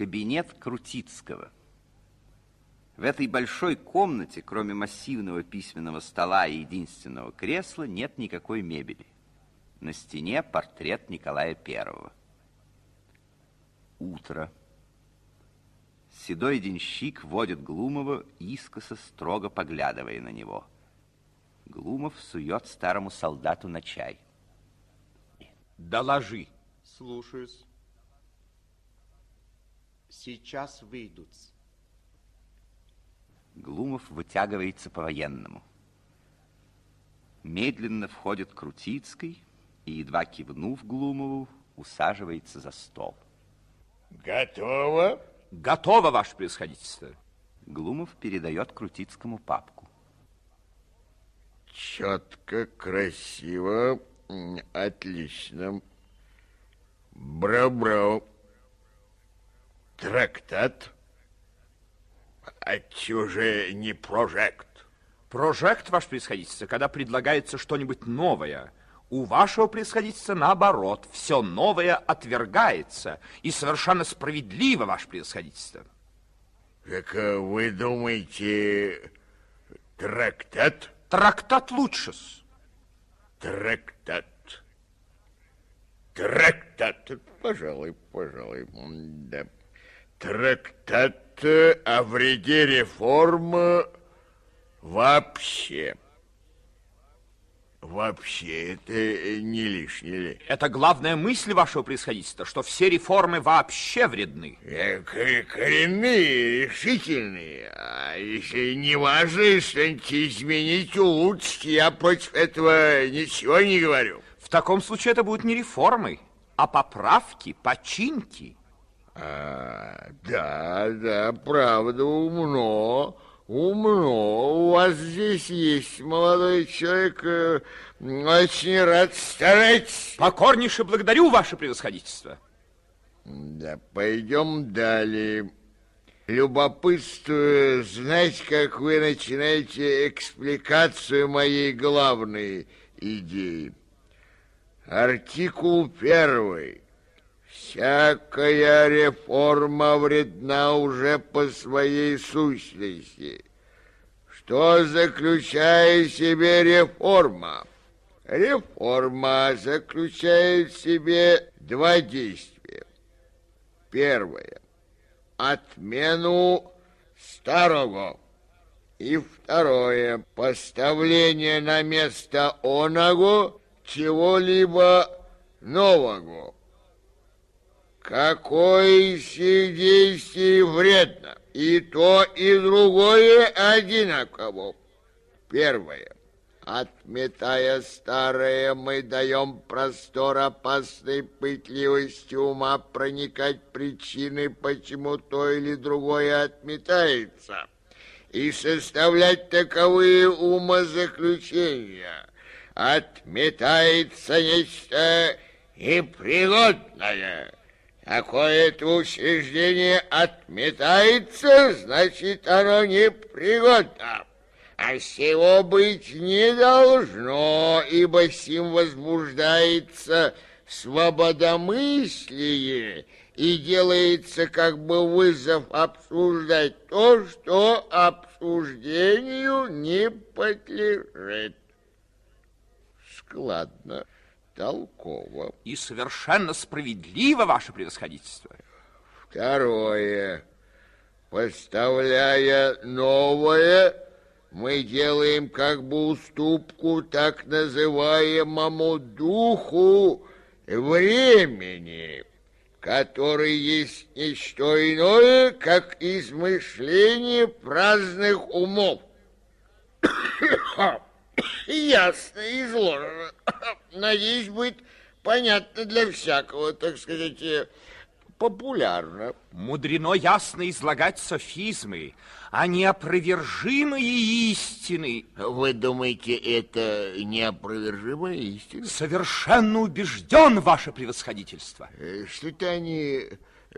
Кабинет Крутицкого. В этой большой комнате, кроме массивного письменного стола и единственного кресла, нет никакой мебели. На стене портрет Николая Первого. Утро. Седой денщик водит Глумова, искоса строго поглядывая на него. Глумов сует старому солдату на чай. Доложи. Слушаюсь. Сейчас выйдут. Глумов вытягивается по-военному. Медленно входит Крутицкий и, едва кивнув Глумову, усаживается за стол. Готово? Готово, ваше происходительство. Глумов передает Крутицкому папку. Четко, красиво, отлично. Браво-браво. Трактат. А чуже не прожект? Прожект, ваше происходительство, когда предлагается что-нибудь новое. У вашего происходительства наоборот, все новое отвергается. И совершенно справедливо, ваше происходительство. Как вы думаете, трактат? Трактат лучше -с. Трактат. Трактат. Пожалуй, пожалуй, да. Трактат о вреде реформ вообще. Вообще, это не лишнее ли? Это главная мысль вашего происходительства, что все реформы вообще вредны. Э, Коренные, решительные. А если не важно что-нибудь изменить, улучшить, я против этого ничего не говорю. В таком случае это будут не реформы, а поправки, починки. А, да, да, правда, умно, умно. У вас здесь есть молодой человек, э, очень рад старать. Покорнейше благодарю, ваше превосходительство. Да, пойдем далее. Любопытствую знать, как вы начинаете экспликацию моей главной идеи. Артикул первый. Всякая реформа вредна уже по своей сущности. Что заключает в себе реформа? Реформа заключает в себе два действия. Первое. Отмену старого. И второе. Поставление на место оного чего-либо нового. Какое действий вредно? И то, и другое одинаково. Первое. Отметая старое, мы даем простор опасной пытливости ума проникать причины, почему то или другое отметается, и составлять таковые умозаключения. Отметается нечто непригодное. Такое-то учреждение отметается, значит, оно непригодно. А всего быть не должно, ибо сим возбуждается свободомыслие и делается как бы вызов обсуждать то, что обсуждению не подлежит. Складно, толково. И совершенно справедливо, ваше превосходительство. Второе. Поставляя новое, мы делаем как бы уступку так называемому духу времени, который есть не что иное, как измышление праздных умов. Ясно изложено. Надеюсь, будет понятно для всякого, так сказать, э, популярно. Мудрено ясно излагать софизмы, а неопровержимые истины. Вы думаете, это неопровержимая истина? Совершенно убежден, ваше превосходительство. Э, Что-то они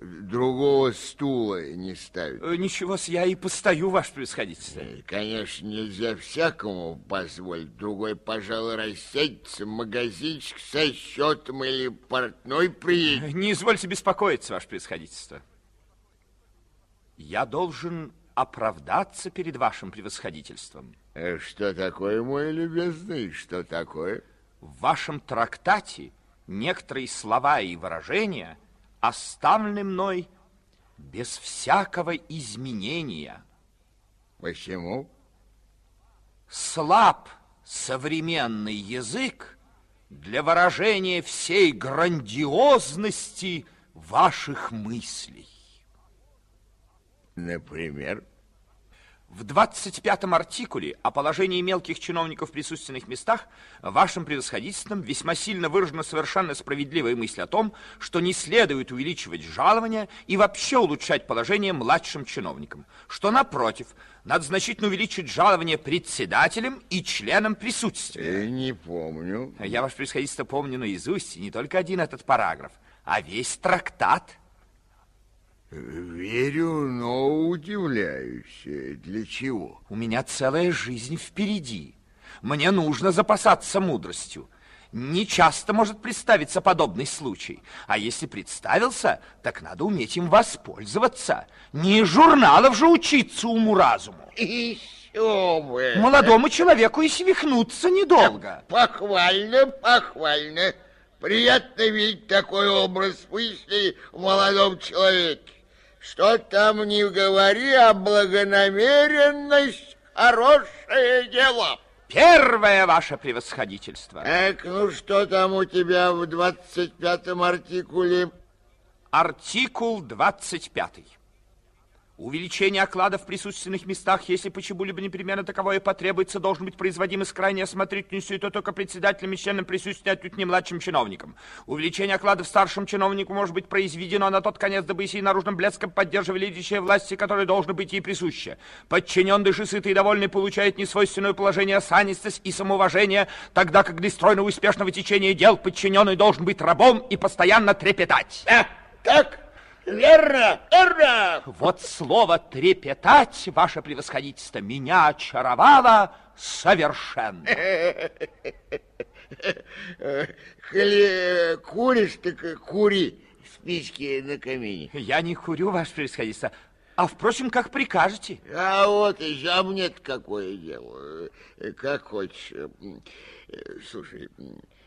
другого стула не ставят. Э, Ничего, с я и постою, ваше превосходительство. Э, Конечно, нельзя всякому позволить. Другой, пожалуй, рассядется магазинчик со счетом или портной приедет. Не извольте беспокоиться, ваше превосходительство. Я должен оправдаться перед вашим превосходительством. Э, Что такое, мой любезный, что такое? В вашем трактате некоторые слова и выражения оставлены мной без всякого изменения. Почему? Слаб современный язык для выражения всей грандиозности ваших мыслей. Например? В 25-м артикуле о положении мелких чиновников в присутственных местах вашим превосходительством весьма сильно выражена совершенно справедливая мысль о том, что не следует увеличивать жалования и вообще улучшать положение младшим чиновникам, что, напротив, надо значительно увеличить жалование председателям и членам присутствия. Э, Не помню. Я, ваше превосходительство, помню наизусть не только один этот параграф, а весь трактат. Верю, но удивляюсь. Э, Для чего? У меня целая жизнь впереди. Мне нужно запасаться мудростью. Не часто может представиться подобный случай. А если представился, так надо уметь им воспользоваться. Не из журналов же учиться уму-разуму. Еще бы! Молодому человеку и свихнуться недолго. Похвально, похвально. Приятно видеть такой образ мыслей в молодом человеке. Что там не говори, а благонамеренность – хорошее дело. Первое ваше превосходительство. Так, ну что там у тебя в 25-м артикуле? Артикул 25. Увеличение оклада в присутственных местах, если почему-либо непременно таковое потребуется, должен быть производимо с крайней осмотрительностью, и то только председателем и членом присутствия, отнюдь не младшим чиновником. Увеличение оклада старшим чиновнику может быть произведено на тот конец, дабы сей наружным блеском поддерживали лидящие власти, которые должны быть ей присуще. Подчиненный же сытый и довольный получает несвойственное положение осанистость и самоуважение, тогда как для стройного успешного течения дел подчиненный должен быть рабом и постоянно трепетать. А, так, верно, верно. Вот слово «трепетать», ваше превосходительство, меня очаровало совершенно. Коли куришь, так кури спички на камине. Я не курю, ваше превосходительство, а, впрочем, как прикажете. А вот еще, а мне-то какое дело? Как хочешь. Слушай,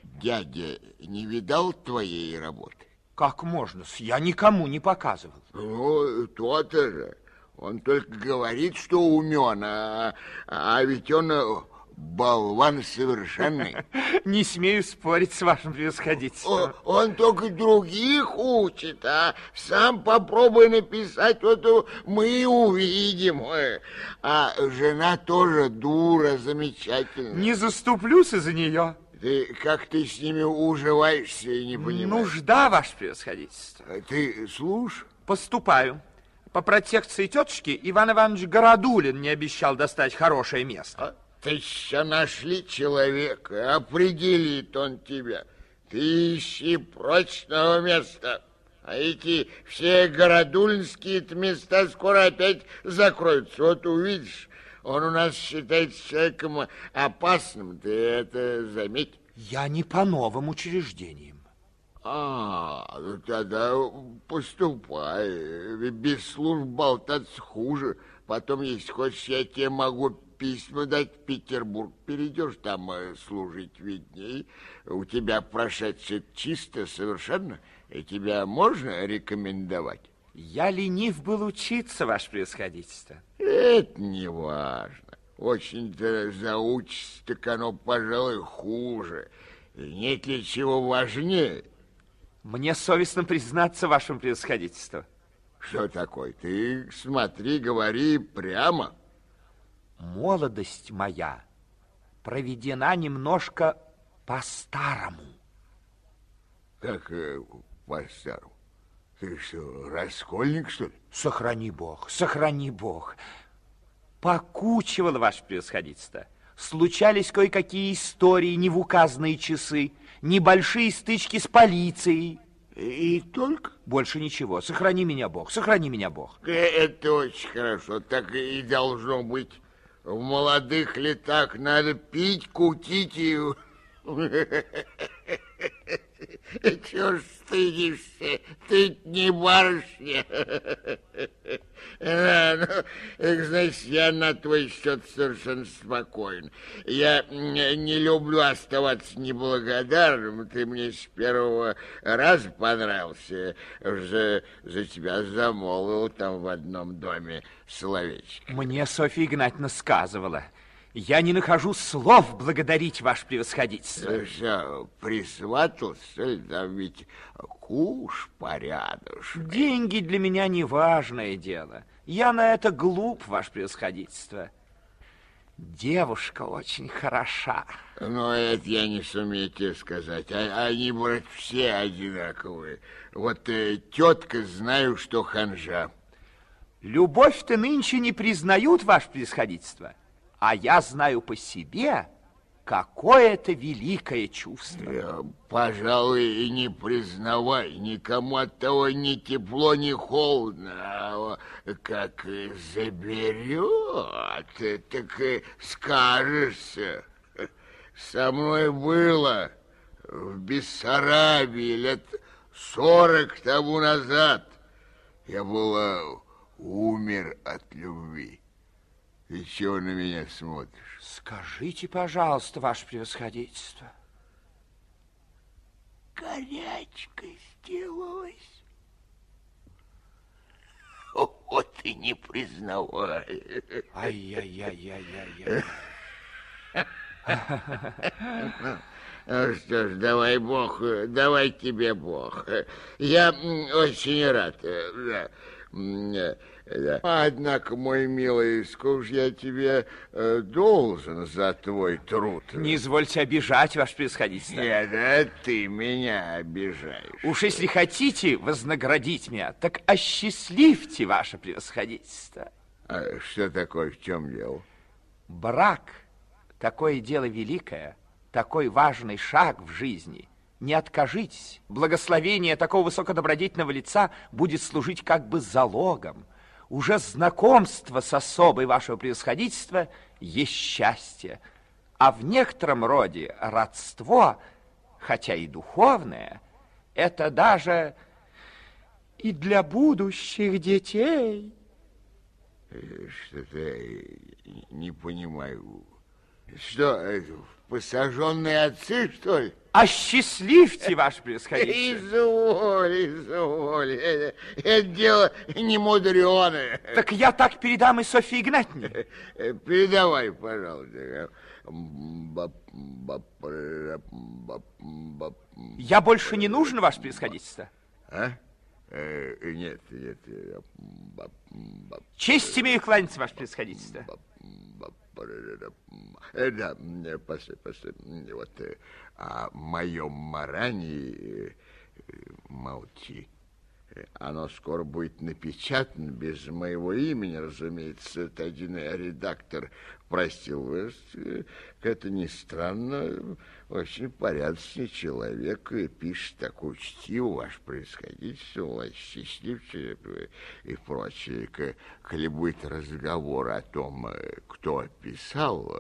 дядя не видал твоей работы? Как можно? Я никому не показывал. Ну, то-то же. Он только говорит, что умен, а, а ведь он э, болван совершенный. Не смею спорить с вашим превосходительством. Он только других учит, а сам попробуй написать, вот э, мы и увидим. Э. А жена тоже дура замечательная. Не заступлюсь из-за нее. Ты как ты с ними уживаешься и не понимаешь? Нужда, ваше превосходительство. А Ты слушай. Поступаю. По протекции тетушки Иван Иванович Городулин не обещал достать хорошее место. А Ты еще нашли человека, определит он тебя. Ты ищи прочного места. А эти все городульнские места скоро опять закроются. Вот увидишь, он у нас считается человеком опасным. Ты это заметь. Я не по новым учреждениям. А, ну тогда поступай. Без служб болтаться хуже. Потом, если хочешь, я тебе могу письма дать в Петербург. Перейдешь там э, служить видней. У тебя прошедшее чисто совершенно. И тебя можно рекомендовать? Я ленив был учиться, ваше превосходительство. Это не важно. Очень-то заучишься, так оно, пожалуй, хуже. И нет ли чего важнее? Мне совестно признаться вашим превосходительством. Что такое? Ты смотри, говори прямо. Молодость моя проведена немножко по-старому. Как э, по-старому? Ты что, раскольник, что ли? Сохрани Бог, сохрани Бог. Покучивало ваше превосходительство. Случались кое-какие истории не в указанные часы, небольшие стычки с полицией. И, только? Больше ничего. Сохрани меня Бог, сохрани меня Бог. Э, Это очень хорошо. Так и должно быть. В молодых летах надо пить, кутить и... Чего ж стыдишься? Ты не барышня. Да, ну, значит, я на твой счет совершенно спокоен. Я не люблю оставаться неблагодарным. Ты мне с первого раза понравился. За, за тебя замолвил там в одном доме словечко. Мне Софья Игнатьевна сказывала. Я не нахожу слов благодарить ваше превосходительство. Что, присватался? Да ведь куш порядочный. Деньги для меня не важное дело. Я на это глуп, ваше превосходительство. Девушка очень хороша. Но это я не сумею тебе сказать. А, они, брат, все одинаковые. Вот э, тетка, знаю, что ханжа. Любовь-то нынче не признают, ваше превосходительство. А я знаю по себе, какое это великое чувство. Я, пожалуй, и не признавай, никому от того ни тепло, ни холодно. А как заберет, так и скажешься. Со мной было в Бессарабии лет сорок тому назад. Я была умер от любви. И чего на меня смотришь? Скажите, пожалуйста, ваше превосходительство. Горячка сделалась. Вот и не признавай. Ай-яй-яй-яй-яй. Ну что ж, давай Бог, давай тебе Бог. Я очень рад. Однако, мой милый, сколько я тебе э, должен за твой труд? Не извольте обижать, ваше превосходительство. Нет, да ты меня обижаешь. Уж если хотите вознаградить меня, так осчастливьте ваше превосходительство. А что такое, в чем дело? Брак – такое дело великое, такой важный шаг в жизни – не откажитесь. Благословение такого высокодобродетельного лица будет служить как бы залогом. Уже знакомство с особой вашего превосходительства есть счастье, а в некотором роде родство, хотя и духовное, это даже и для будущих детей. Что-то не понимаю. Что, это, посаженные отцы, что ли? Осчастливьте, ваше превосходительство. Изволь, изволь. Это, это дело не мудреное. Так я так передам и Софье Игнатьевне. Передавай, пожалуйста. Я больше не нужен, ваше превосходительство? А? Э, нет, нет. Честь имею кланяться, ваше превосходительство. Да, после, после, вот, о моем Маране молчи. Оно скоро будет напечатано без моего имени, разумеется. Это один редактор просил вас. Это не странно, очень порядочный человек и пишет так учтиво, ваше происходительство, счастливчик и прочее. Коли будет разговор о том, кто писал,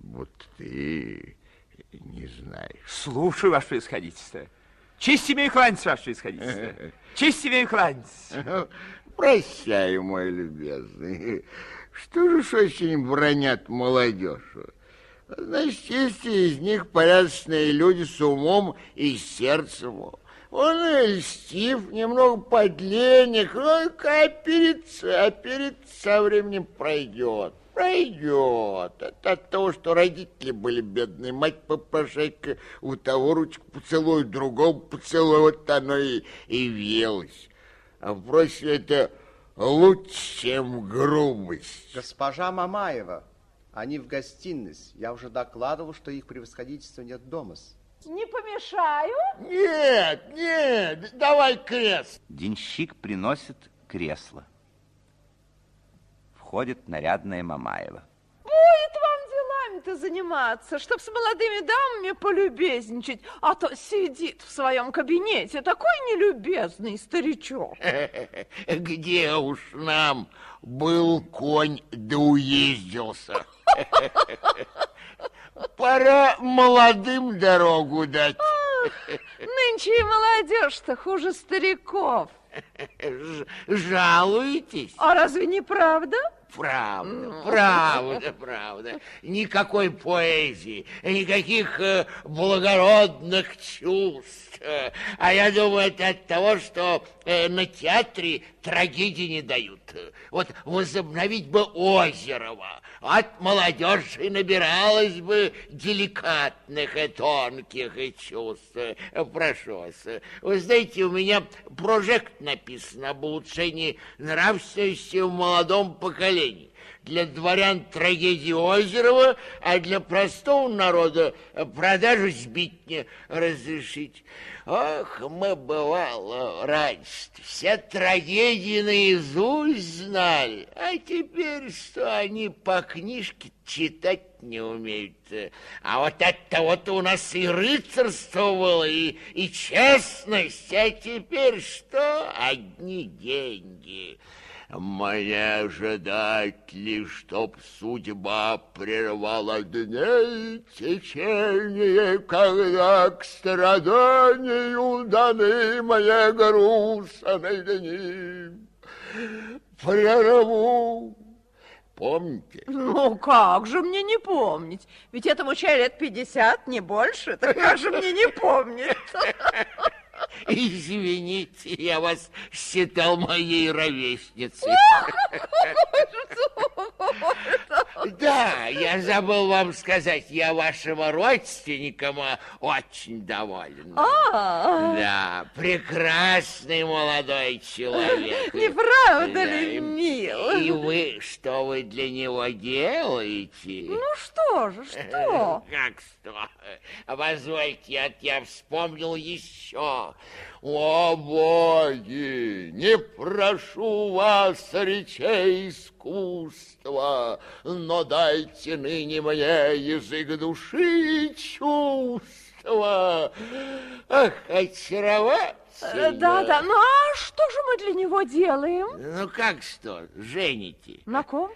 вот ты не знаешь. Слушаю, ваше происходительство. Честь имею кланяться, ваше происходительство. Честь имею кланяться. Прощай, мой любезный. Что же ж очень бронят молодежь? Значит, есть из них порядочные люди с умом и сердцем. Он льстив, немного подлинник, ну, а перед, а перед со временем пройдет. Пройдет. Это от того, что родители были бедные. Мать попрошайка у того ручку поцелует, другого поцелуй, вот оно и, и велось. А впрочем, это лучше, чем грубость. Госпожа Мамаева, они в гостиной. Я уже докладывал, что их превосходительства нет дома. Не помешаю? Нет, нет, давай крест. Денщик приносит кресло входит нарядная Мамаева. Будет вам делами-то заниматься, чтоб с молодыми дамами полюбезничать, а то сидит в своем кабинете такой нелюбезный старичок. Где уж нам был конь да уездился. Пора молодым дорогу дать. Нынче и молодежь-то хуже стариков. Ж- жалуетесь? А разве не правда? Правда, правда, правда. Никакой поэзии, никаких э, благородных чувств. А я думаю, это от того, что э, на театре трагедии не дают. Вот возобновить бы Озерова, от молодежи набиралось бы деликатных и тонких и чувств. Прошу вас. Вы знаете, у меня прожект написан об улучшении нравственности в молодом поколении. Для дворян трагедии Озерова, а для простого народа продажу сбитня разрешить. Ох, мы, бывало, раньше все трагедии наизусть знали, а теперь что они по книжке читать не умеют. А вот от того-то у нас и рыцарство было, и, и честность, а теперь что? Одни деньги. Мне ожидать ли, чтоб судьба прервала дней течение, когда к страданию даны мои грустные дни? Прерву. Помните? Ну, как же мне не помнить? Ведь этому чай лет 50, не больше. Так как же мне не помнить? Извините, я вас считал моей ровесницей. Да, я забыл вам сказать, я вашим родственникам очень доволен. А, Да, прекрасный молодой человек. не правда Да, ли, мило? И вы, что вы для него делаете? Ну что же, что? Как что? Позвольте, я вспомнил еще. О, боги, не прошу вас речей искусства, но дайте ныне мне язык души и чувства. Ах, очаровательно. Э, Да-да, ну а что же мы для него делаем? Ну, как что, жените? На ком?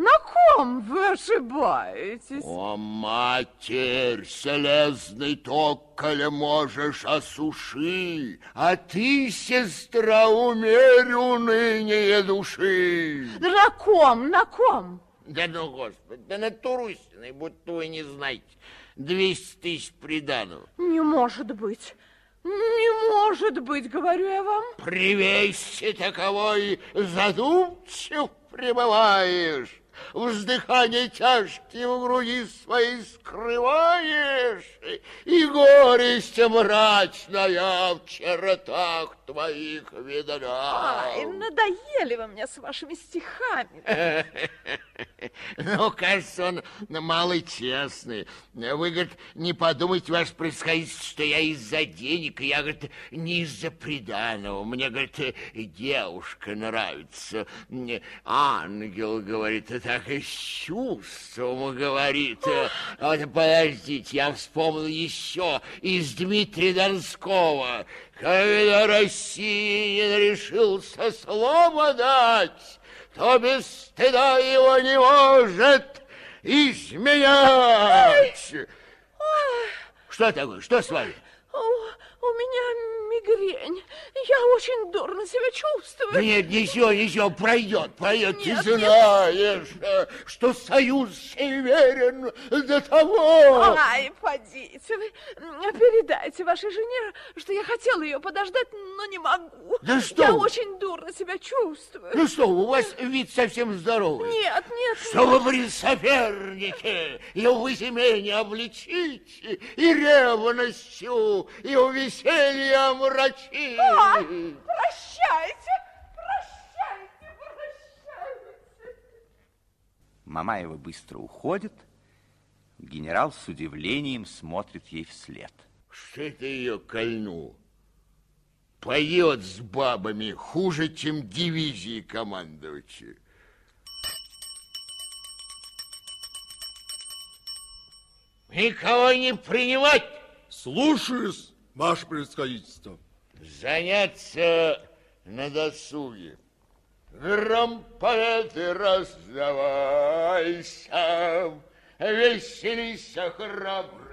На ком вы ошибаетесь? О, матерь, селезный ток, коли можешь, осуши, А ты, сестра, умерь уныние души. На ком, на ком? Да ну, Господи, да на Турусиной, будто вы не знаете. Двести тысяч приданого. Не может быть. Не может быть, говорю я вам. Привесьте таковой задумчив пребываешь. Вздыхание тяжкие в груди своей скрываешь, И горесть мрачная в чертах твоих видна. Ай, надоели вы мне с вашими стихами. Ну, кажется, он малый честный. Вы, говорит, не подумайте, ваше происходительство, что я из-за денег, я, говорит, не из-за приданого. Мне, говорит, девушка нравится. Мне Ангел, говорит, так и с чувством говорит. Вот, подождите, я вспомнил еще из Дмитрия Донского. Когда Россия решился слово дать, то без стыда его не может изменять. Что такое? Что с вами? О, у меня мигрень. Я очень дурно себя чувствую. Да нет, ничего, ничего, пройдет, пройдет. Ты Нет, знаешь, э, что союз северен до того. Ай, подите вы, передайте вашей жене, что я хотела ее подождать, но не могу. Да что Я вы? очень дурно себя чувствую. Ну что, у вас вид совсем здоровый. Нет, нет, Что вы при сопернике ее в измене обличите, и ревностью, и у веселья омрачите. А, прощайте, прощайте, прощайте. Мамаева быстро уходит. Генерал с удивлением смотрит ей вслед. Что это ее кольнул? Поет с бабами хуже, чем дивизии командовать. Никого не принимать, Слушаюсь, ваше происходительство. заняться на досуге. Гром поэты раздавайся, веселись храбро.